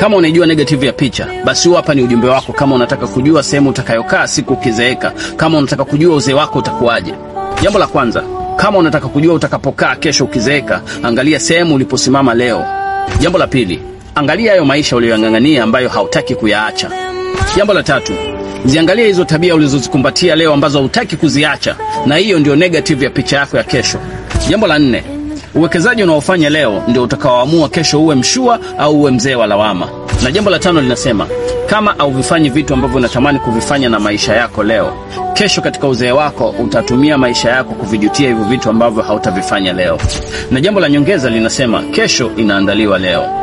Kama unaijua negative ya picha, basi huu hapa ni ujumbe wako. Kama unataka kujua sehemu utakayokaa siku ukizeeka, kama unataka kujua uzee wako utakuwaje. Jambo la kwanza, kama unataka kujua utakapokaa kesho ukizeeka, angalia sehemu uliposimama leo. Jambo la pili, angalia hayo maisha uliyoyang'ang'ania ambayo hautaki kuyaacha. Jambo la tatu, ziangalie hizo tabia ulizozikumbatia leo ambazo hautaki kuziacha, na hiyo ndio negative ya picha yako ya kesho. Jambo la nne, uwekezaji unaofanya leo ndio utakaoamua kesho uwe mshua au uwe mzee wa lawama. Na jambo la tano linasema kama hauvifanyi vitu ambavyo unatamani kuvifanya na maisha yako leo, kesho katika uzee wako utatumia maisha yako kuvijutia hivyo vitu ambavyo hautavifanya leo. Na jambo la nyongeza linasema kesho inaandaliwa leo.